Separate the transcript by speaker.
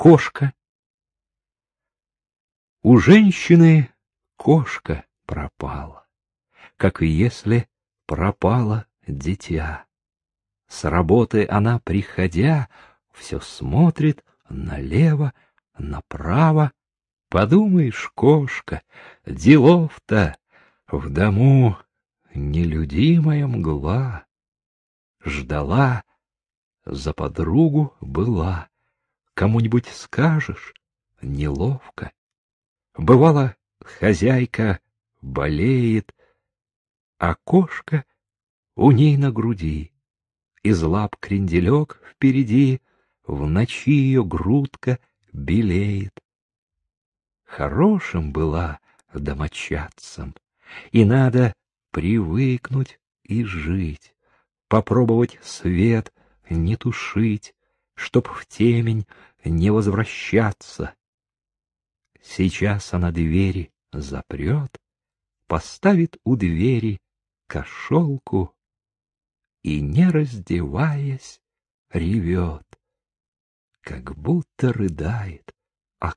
Speaker 1: Кошка. У женщины кошка пропала, как если пропало дитя. С работы она, приходя, все смотрит налево, направо. Подумаешь, кошка, делов-то в дому нелюдимая мгла. Ждала, за подругу была. Кому-нибудь скажешь — неловко. Бывало, хозяйка болеет, а кошка у ней на груди. Из лап кренделек впереди, в ночи ее грудка белеет. Хорошим была домочадцем, и надо привыкнуть и жить, попробовать свет не тушить, чтоб в темень не возвращаться. Сейчас она двери запрет, поставит у двери кошелку и, не раздеваясь, ревет, как будто рыдает о.